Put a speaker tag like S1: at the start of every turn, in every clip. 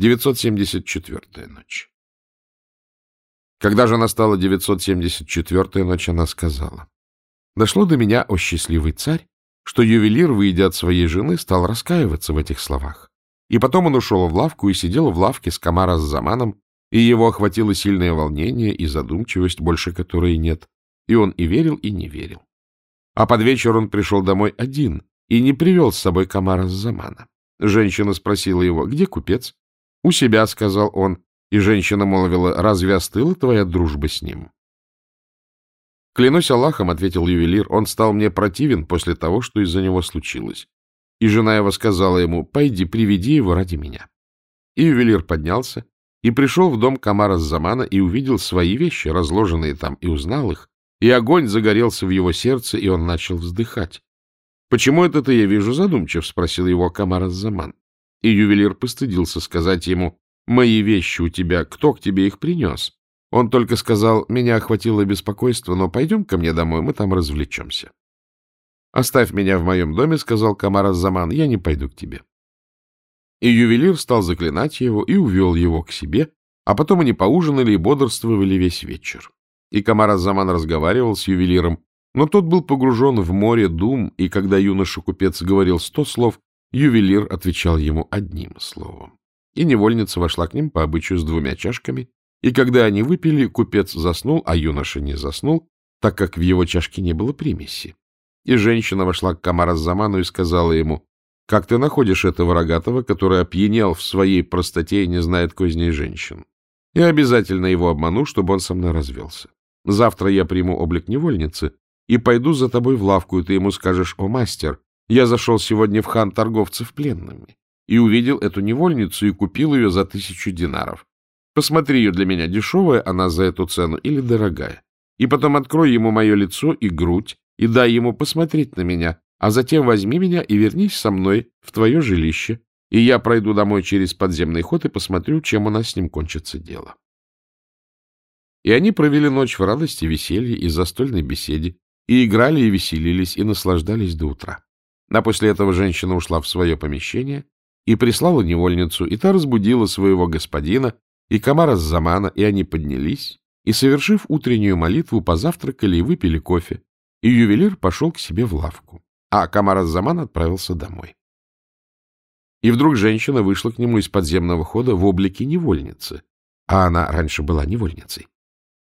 S1: 974-я ночь. Когда же настала 974-я ночь, она сказала, «Дошло до меня, о счастливый царь, что ювелир, выйдя от своей жены, стал раскаиваться в этих словах. И потом он ушел в лавку и сидел в лавке с Камара с Заманом, и его охватило сильное волнение и задумчивость, больше которой нет, и он и верил, и не верил. А под вечер он пришел домой один и не привел с собой Камара с Замана. Женщина спросила его, где купец? — У себя, — сказал он, и женщина молвила, — разве остыла твоя дружба с ним? — Клянусь Аллахом, — ответил ювелир, — он стал мне противен после того, что из-за него случилось. И жена его сказала ему, — пойди, приведи его ради меня. И ювелир поднялся и пришел в дом Камара Замана и увидел свои вещи, разложенные там, и узнал их, и огонь загорелся в его сердце, и он начал вздыхать. — Почему это ты, я вижу, задумчив? — спросил его Камар Заман. И ювелир постыдился сказать ему, «Мои вещи у тебя, кто к тебе их принес?» Он только сказал, «Меня охватило беспокойство, но пойдем ко мне домой, мы там развлечемся». «Оставь меня в моем доме», — сказал Камар Заман, — «я не пойду к тебе». И ювелир стал заклинать его и увел его к себе, а потом они поужинали и бодрствовали весь вечер. И Камар Заман разговаривал с ювелиром, но тот был погружен в море дум, и когда юноша-купец говорил сто слов, Ювелир отвечал ему одним словом. И невольница вошла к ним по обычаю с двумя чашками, и когда они выпили, купец заснул, а юноша не заснул, так как в его чашке не было примеси. И женщина вошла к Камара Заману и сказала ему, «Как ты находишь этого рогатого, который опьянел в своей простоте и не знает козней женщин? Я обязательно его обману, чтобы он со мной развелся. Завтра я приму облик невольницы и пойду за тобой в лавку, и ты ему скажешь, о, мастер, я зашел сегодня в хан торговцев пленными и увидел эту невольницу и купил ее за тысячу динаров. Посмотри ее для меня, дешевая она за эту цену или дорогая. И потом открой ему мое лицо и грудь, и дай ему посмотреть на меня, а затем возьми меня и вернись со мной в твое жилище, и я пройду домой через подземный ход и посмотрю, чем у нас с ним кончится дело. И они провели ночь в радости, веселье и застольной беседе, и играли и веселились, и наслаждались до утра. А после этого женщина ушла в свое помещение и прислала невольницу, и та разбудила своего господина, и Камара с Замана, и они поднялись, и, совершив утреннюю молитву, позавтракали и выпили кофе, и ювелир пошел к себе в лавку, а Камара с Заман отправился домой. И вдруг женщина вышла к нему из подземного хода в облике невольницы, а она раньше была невольницей.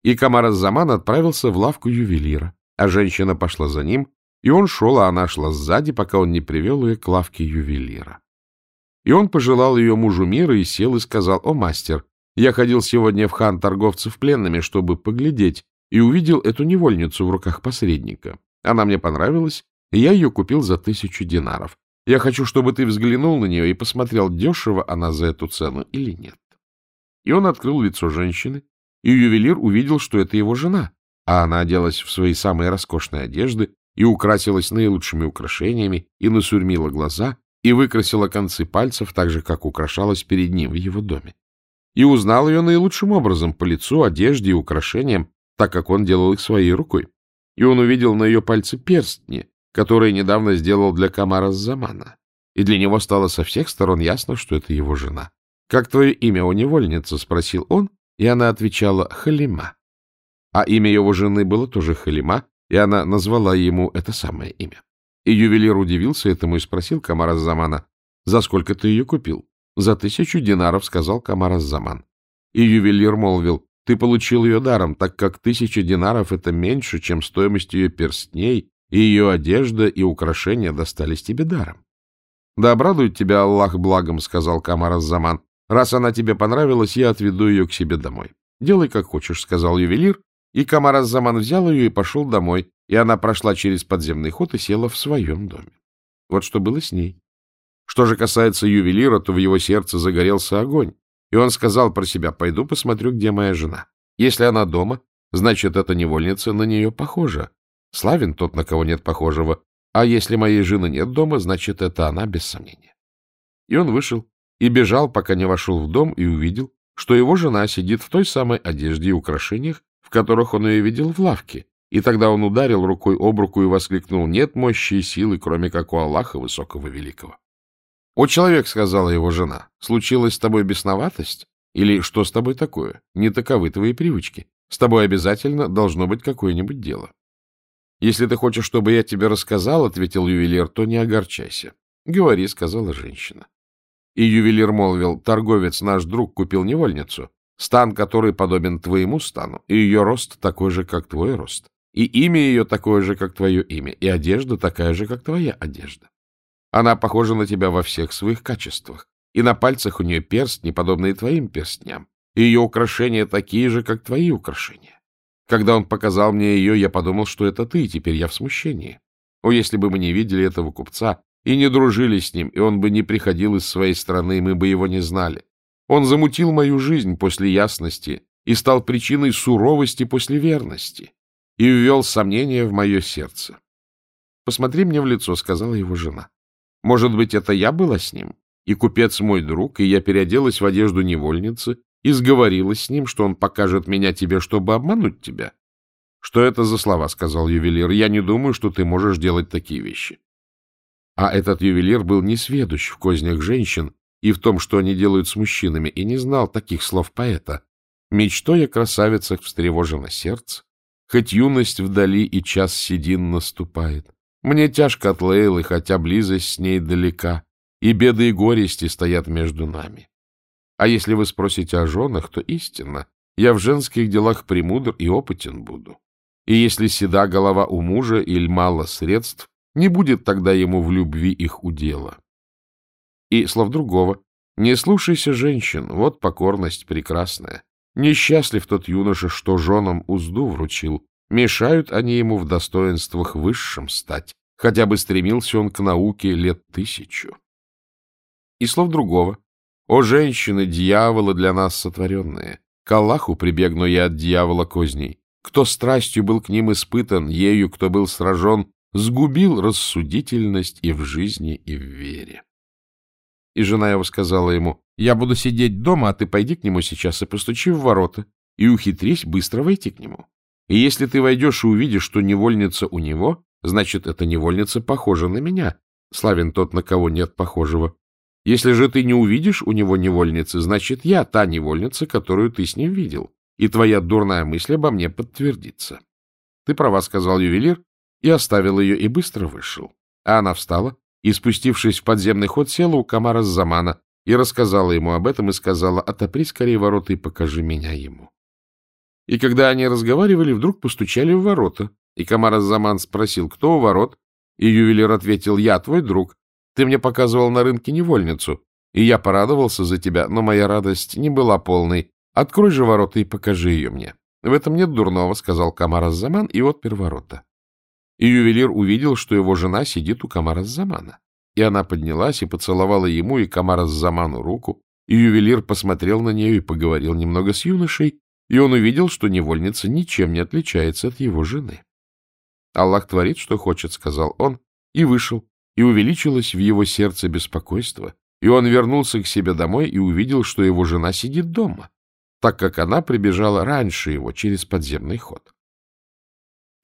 S1: И Камара Заман отправился в лавку ювелира, а женщина пошла за ним, и он шел, а она шла сзади, пока он не привел ее к лавке ювелира. И он пожелал ее мужу мира и сел и сказал, «О, мастер, я ходил сегодня в хан торговцев пленными, чтобы поглядеть, и увидел эту невольницу в руках посредника. Она мне понравилась, и я ее купил за тысячу динаров. Я хочу, чтобы ты взглянул на нее и посмотрел, дешево она за эту цену или нет». И он открыл лицо женщины, и ювелир увидел, что это его жена, а она оделась в свои самые роскошные одежды, и украсилась наилучшими украшениями, и насурмила глаза, и выкрасила концы пальцев, так же, как украшалась перед ним в его доме. И узнал ее наилучшим образом по лицу, одежде и украшениям, так как он делал их своей рукой. И он увидел на ее пальце перстни, которые недавно сделал для Камара Замана. И для него стало со всех сторон ясно, что это его жена. — Как твое имя, у невольницы? — спросил он, и она отвечала «Халима». А имя его жены было тоже Халима, и она назвала ему это самое имя. И ювелир удивился этому и спросил Камара Замана, «За сколько ты ее купил?» «За тысячу динаров», — сказал Камар Заман. И ювелир молвил, «Ты получил ее даром, так как тысяча динаров — это меньше, чем стоимость ее перстней, и ее одежда и украшения достались тебе даром». «Да обрадует тебя Аллах благом», — сказал Камар Заман. «Раз она тебе понравилась, я отведу ее к себе домой». «Делай, как хочешь», — сказал ювелир, и Камар Заман взял ее и пошел домой, и она прошла через подземный ход и села в своем доме. Вот что было с ней. Что же касается ювелира, то в его сердце загорелся огонь, и он сказал про себя, пойду посмотрю, где моя жена. Если она дома, значит, эта невольница на нее похожа. Славен тот, на кого нет похожего. А если моей жены нет дома, значит, это она, без сомнения. И он вышел и бежал, пока не вошел в дом и увидел, что его жена сидит в той самой одежде и украшениях, в которых он ее видел в лавке, и тогда он ударил рукой об руку и воскликнул «Нет мощи и силы, кроме как у Аллаха Высокого Великого». — О, человек, — сказала его жена, — случилась с тобой бесноватость? Или что с тобой такое? Не таковы твои привычки. С тобой обязательно должно быть какое-нибудь дело. — Если ты хочешь, чтобы я тебе рассказал, — ответил ювелир, — то не огорчайся. — Говори, — сказала женщина. И ювелир молвил, торговец, наш друг, купил невольницу, стан который подобен твоему стану, и ее рост такой же, как твой рост, и имя ее такое же, как твое имя, и одежда такая же, как твоя одежда. Она похожа на тебя во всех своих качествах, и на пальцах у нее перстни, подобные твоим перстням, и ее украшения такие же, как твои украшения. Когда он показал мне ее, я подумал, что это ты, и теперь я в смущении. О, если бы мы не видели этого купца и не дружили с ним, и он бы не приходил из своей страны, мы бы его не знали. Он замутил мою жизнь после ясности и стал причиной суровости после верности и ввел сомнения в мое сердце. «Посмотри мне в лицо», — сказала его жена. Может быть, это я была с ним, и купец мой друг, и я переоделась в одежду невольницы и сговорилась с ним, что он покажет меня тебе, чтобы обмануть тебя. — Что это за слова? — сказал ювелир. — Я не думаю, что ты можешь делать такие вещи. А этот ювелир был несведущ в кознях женщин и в том, что они делают с мужчинами, и не знал таких слов поэта. Мечтой о красавицах встревожено сердце, хоть юность вдали и час седин наступает. Мне тяжко от Лейлы, хотя близость с ней далека, и беды и горести стоят между нами. А если вы спросите о женах, то истинно, я в женских делах премудр и опытен буду. И если седа голова у мужа или мало средств, не будет тогда ему в любви их удела. И слов другого. Не слушайся женщин, вот покорность прекрасная. Несчастлив тот юноша, что женам узду вручил, Мешают они ему в достоинствах высшим стать, хотя бы стремился он к науке лет тысячу. И слов другого. «О, женщины, дьяволы для нас сотворенные! К Аллаху прибегну я от дьявола козней. Кто страстью был к ним испытан, ею, кто был сражен, сгубил рассудительность и в жизни, и в вере». И жена его сказала ему, «Я буду сидеть дома, а ты пойди к нему сейчас и постучи в ворота, и ухитрись быстро войти к нему. И если ты войдешь и увидишь, что невольница у него, значит, эта невольница похожа на меня. Славен тот, на кого нет похожего. Если же ты не увидишь у него невольницы, значит, я та невольница, которую ты с ним видел, и твоя дурная мысль обо мне подтвердится. Ты права, — сказал ювелир, и оставил ее, и быстро вышел. А она встала и, спустившись в подземный ход, села у комара с замана и рассказала ему об этом и сказала, отопри скорее ворота и покажи меня ему. И когда они разговаривали, вдруг постучали в ворота. И Камар Заман спросил, кто у ворот? И ювелир ответил, я твой друг. Ты мне показывал на рынке невольницу, и я порадовался за тебя, но моя радость не была полной. Открой же ворота и покажи ее мне. В этом нет дурного, — сказал Камар Заман и отпер ворота. И ювелир увидел, что его жена сидит у Камара Замана. И она поднялась и поцеловала ему и Камара Заману руку, и ювелир посмотрел на нее и поговорил немного с юношей, и он увидел, что невольница ничем не отличается от его жены. «Аллах творит, что хочет», — сказал он, и вышел, и увеличилось в его сердце беспокойство, и он вернулся к себе домой и увидел, что его жена сидит дома, так как она прибежала раньше его через подземный ход.